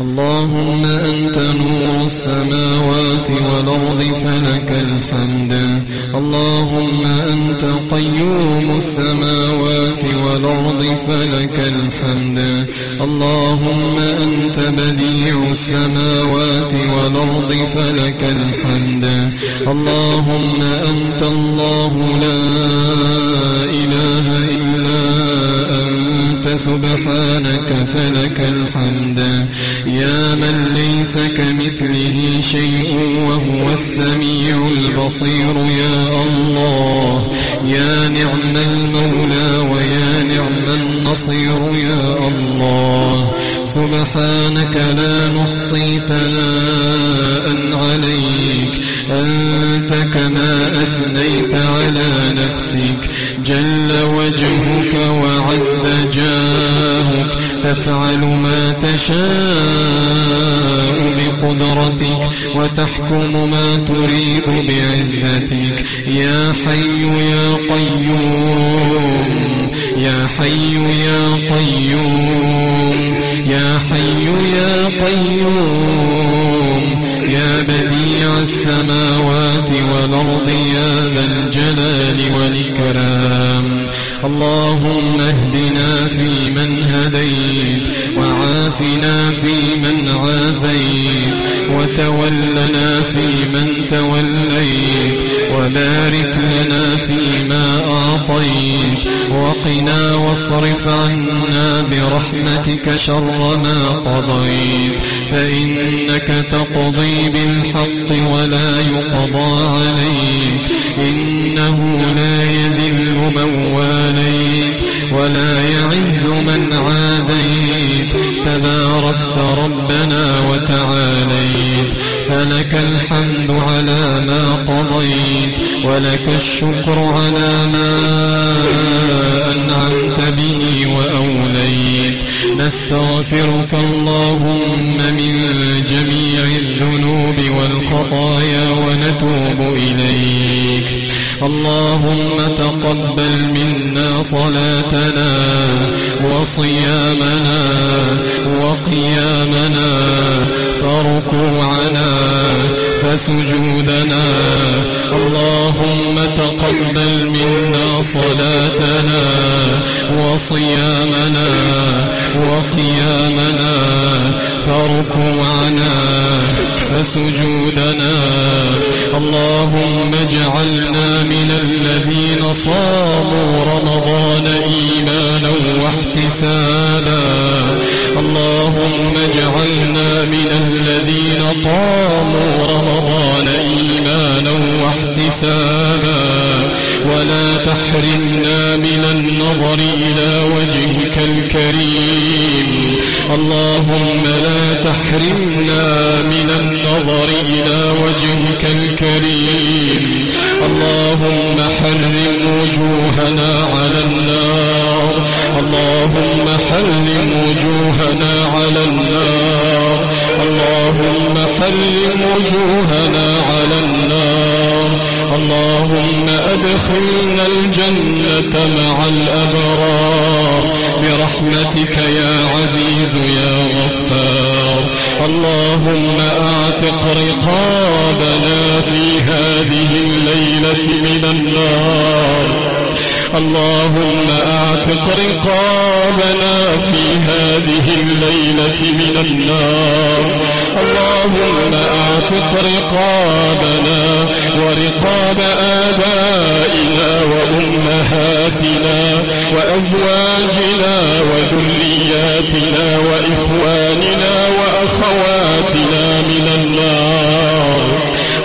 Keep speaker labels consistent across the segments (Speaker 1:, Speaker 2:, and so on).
Speaker 1: اللهم أنت نور السماوات والأرض فلك الحمد. اللهم أنت قيوم السماوات والأرض فلك الحمد. اللهم أنت بديع السماوات والأرض فلك الحمد. اللهم أنت الله لا إله سبحانك فلك الحمد. يا من ليس كمثله شيء وهو السميع البصير. يا الله يا نعم المولى ويا نعم النصير. يا الله سبحانك لا نحصي ثناء عليك. أنت كما أثنيت على نفسك. جل وجهك وعد جاهك. تفعل ما تشاء بقدرتك وتحكم ما تريد بعزتك. يا حي يا قيوم يا حي يا قيوم يا حي يا قيوم يا بديع السماوات والأرض يا ذا الجلال والإكرام. اللهم اهدنا فيمن هديت وعافنا فيمن عافيت وتولنا فيمن توليت وبارك لنا فيما أعطيت وقنا واصرف عنا برحمتك شر ما قضيت فإنك تقضي بالحق ولا يقضى عليك فلك الحمد على ما قضيت ولك الشكر على ما أنعمت به وأوليت. نستغفرك اللهم من جميع الذنوب والخطايا ونتوب إليك. اللهم تقبل منا صلاتنا وصيامنا وقيامنا فركوعنا فسجودنا. اللهم تقبل منا صلاتنا وصيامنا وقيامنا فركوعنا فسجودنا. اللهم اجعلنا من الذين صاموا رمضان إيمانا واحتسابا. اللهم اجعلنا من الذين قاموا رمضان إيمانا واحتسابا. ولا تحرمنا من النظر إلى وجهك الكريم. اللهم لا تحرمنا من النظر إلى وجهك الكريم. اللهم حرم وجوهنا على النار. اللهم حرم وجوهنا على النار. اللهم حرم وجوهنا على النار. اللهم أدخلنا الجنة مع الأبرار. برحمتك يا عزيز يا غفار. اللهم أعتق رقابنا في هذه الليلة من النار. اللهم اعتق رقابنا في هذه الليلة من النار. اللهم اعتق رقابنا ورقاب آبائنا وأمهاتنا وأزواجنا وذرياتنا وإخواننا وأخواتنا من النار.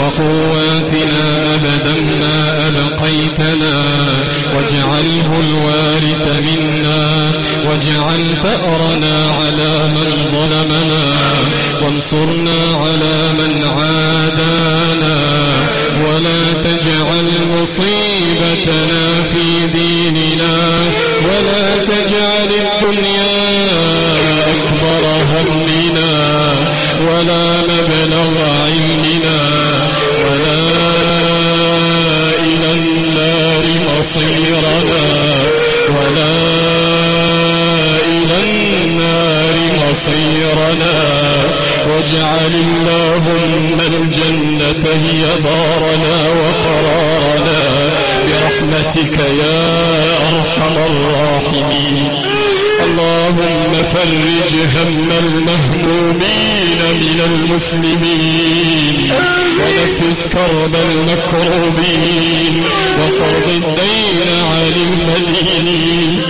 Speaker 1: وقواتنا أبدا ما أبقيتنا. واجعله الوارث منا. واجعل فأرنا على من ظلمنا. وانصرنا على من عادانا. ولا تجعل مصيبتنا في ديننا. ولا تجعل الدنيا أكبر همنا. ولا مبلغ علمنا. مصيرنا ولا إلى النار مصيرنا. واجعل اللهم الجنة هي دارنا وقرارنا. برحمتك يا أرحم الراحمين. اللهم فرج هم المهمومين من المسلمين. ونفس كرب المكروبين وقرض الدين عن المدينين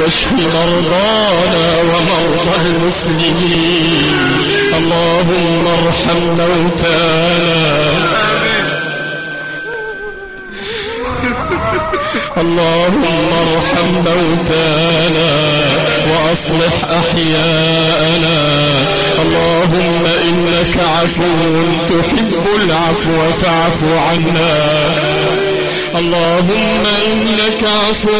Speaker 1: واشف مرضانا ومرضى المسلمين اللهم ارحم موتانا اللهم ارحم موتانا وأصلح أحياءنا. اللهم إنك عفو تحب العفو فاعف عنا. اللهم إنك عفو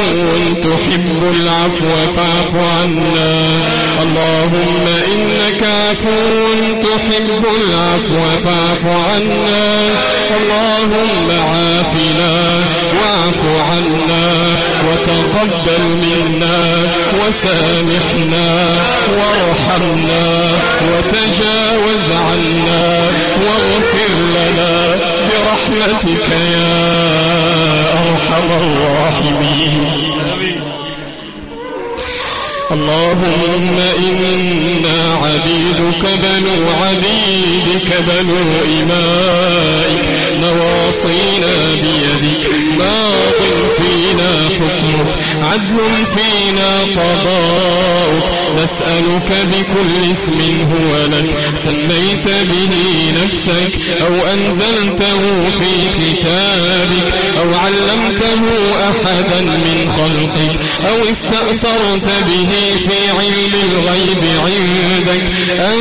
Speaker 1: تحب العفو فاعف عنا. اللهم إنك عفو تحب العفو فاعف عنا. اللهم عافنا واعف عنا وتقبل منا وسامحنا وارحمنا وتجاوز عنا واغفر لنا برحمتك يا أرحم الراحمين. اللهم إنا عبيدك بنو عبيدك بنو إمائك. نواصينا بيدك. ماض فينا حكمك. عدل فينا قضاؤك. نسألك بكل اسم هو لك. سميت به نفسك أو أنزلته في كتابك. أحدا من خلقك أو استأثرت به في علم الغيب عندك. أن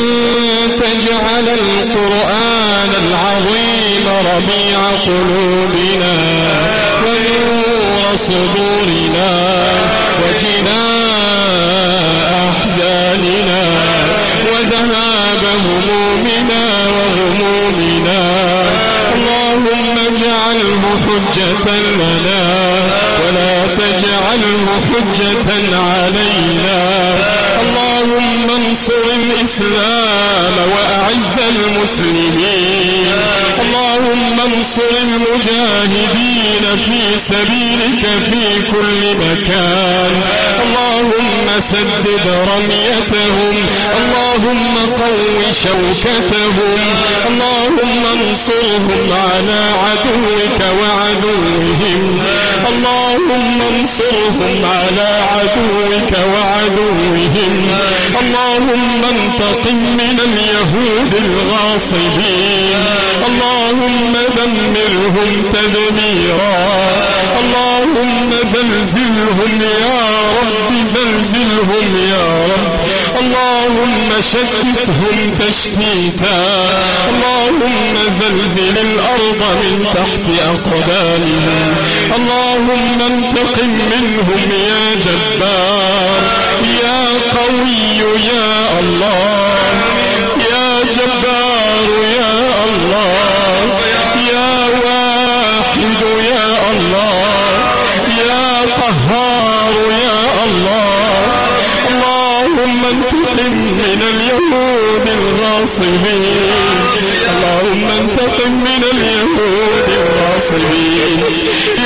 Speaker 1: تجعل القرآن العظيم ربيع قلوبنا ونور صدورنا وجناء أحزاننا وذهاب همومنا وغمومنا. اللهم اجعله حجة لنا ولا تجعله حجة علينا. اللهم انصر الإسلام وأعز المسلمين. اللهم انصر المجاهدين في سبيلك في كل مكان. اللهم سدد رميتهم. اللهم قو شوكتهم. اللهم انصرهم على عدوك وعدوهم. اللهم انصرهم على عدوك وعدوهم. اللهم انتقم من اليهود الغاصبين. اللهم دمرهم تدميرا اللهم زلزلهم يا رب زلزلهم يا رب اللهم شتتهم تشتيتا اللهم زلزل الأرض من تحت أقدامهم اللهم انتقم منهم يا جبار يا قوي يا الله انتقم من اليهود الغاصبين. اللهم انتقم من اليهود الغاصبين.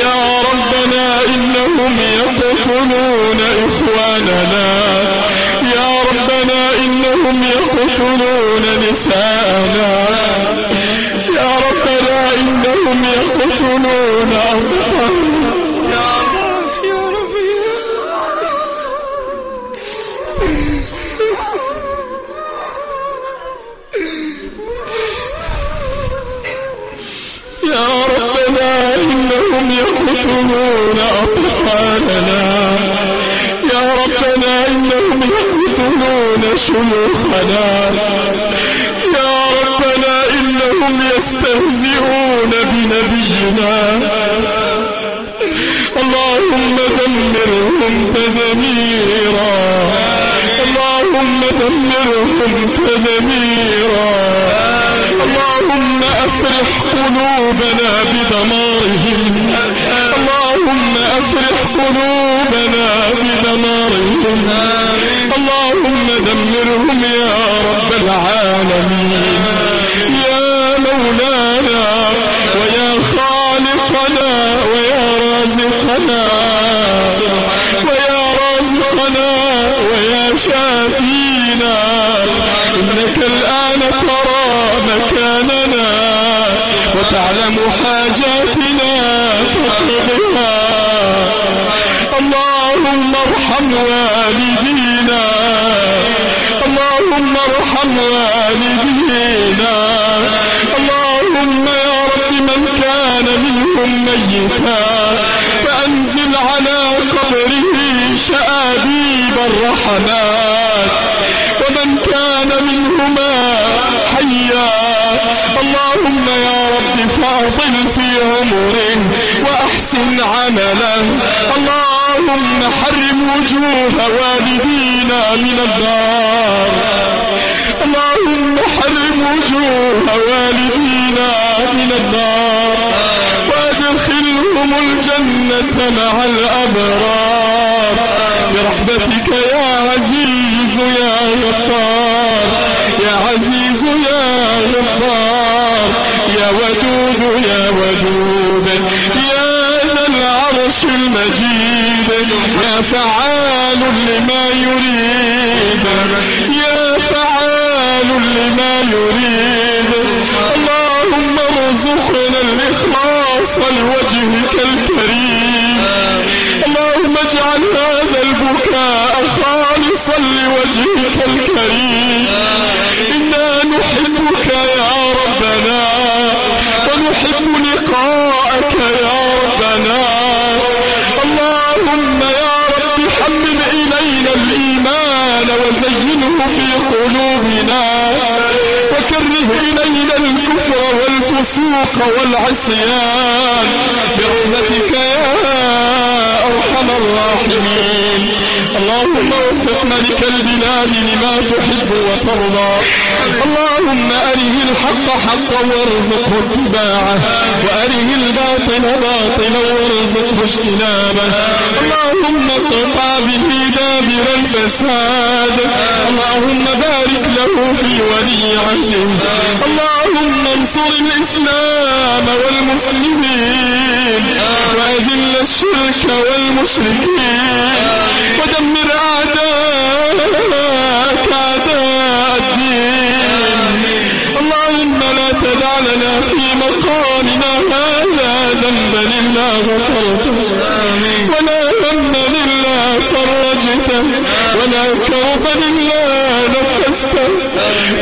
Speaker 1: يا ربنا إنهم يقتلون إخواننا. يا ربنا إنهم يقتلون نساءنا يا ربنا إنهم يقتلون أطفالنا شيوخنا يا ربنا إنهم يستهزئون بنبينا اللهم دمرهم تدميرا اللهم دمرهم تدميرا اللهم أفرح قلوبنا بدمارهم اللهم أفرح قلوبنا بدمارهم اللهم دمرهم يا رب العالمين. يا مولانا ويا خالقنا ويا رازقنا. ويا رازقنا ويا شافينا. إنك الآن ترى مكاننا. وتعلم حاجاتنا والدينا اللهم ارحم والدينا. اللهم يا رب من كان منهم ميتا. فأنزل على قبره شآبيب الرحمات. ومن كان منهما حيا. اللهم يا رب فاضل في عمره وأحسن عمله. اللهم حرم وجوه والدينا من النار. اللهم حرم وجوه والدينا من النار. وادخلهم الجنة مع الأبرار. برحمتك يا عزيز يا غفار. يا عزيز يا غفار. يا ودود يا ودود. يا فعال لما يريد. يا فعال لما يريد. اللهم ارزقنا الإخلاص لوجهك الكريم. اللهم اجعل هذا البكاء خالصا لوجهك الكريم. إنا نحبك يا ربنا ونحب لقاءك يا ربنا. في قلوبنا وكره إلينا الكفر والفسوق والعصيان برحمتك يا أرحم الراحمين. اللهم وفق ملك البلاد لما تحب وترضى. اللهم أره الحق حقا وارزقه اتباعه وأره الباطل باطلا وارزقه اجتنابه. اللهم اقطع به دابر الفساد اللهم بارك له في ولي عهده. اللهم انصر الإسلام والمسلمين وأذل الشرك والمشركين ودمر أعداءك لنا في مقامنا هذا ذنبا إلا غفرته ولا هما إلا فرجته. ولا كربا إلا نفسته.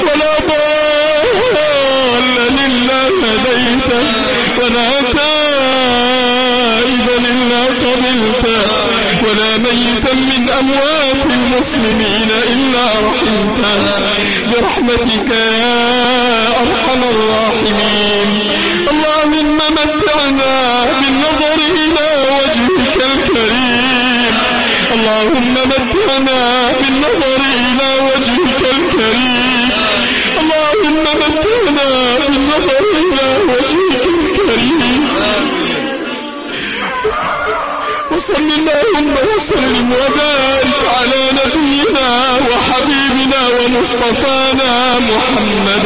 Speaker 1: ولا ضالا إلا هديته. ولا تائبا إلا قبلته. ولا ميتا من أموات المسلمين إلا رحمته. برحمتك يا أرحم الراحمين. اللهم متعنا بالنظر إلى وجهك الكريم. اللهم متعنا بالنظر إلى وجهك الكريم. اللهم متعنا بالنظر إلى وجهك الكريم. وصل اللهم وسلم وبارك على نبينا وحبيبنا ومصطفانا محمد.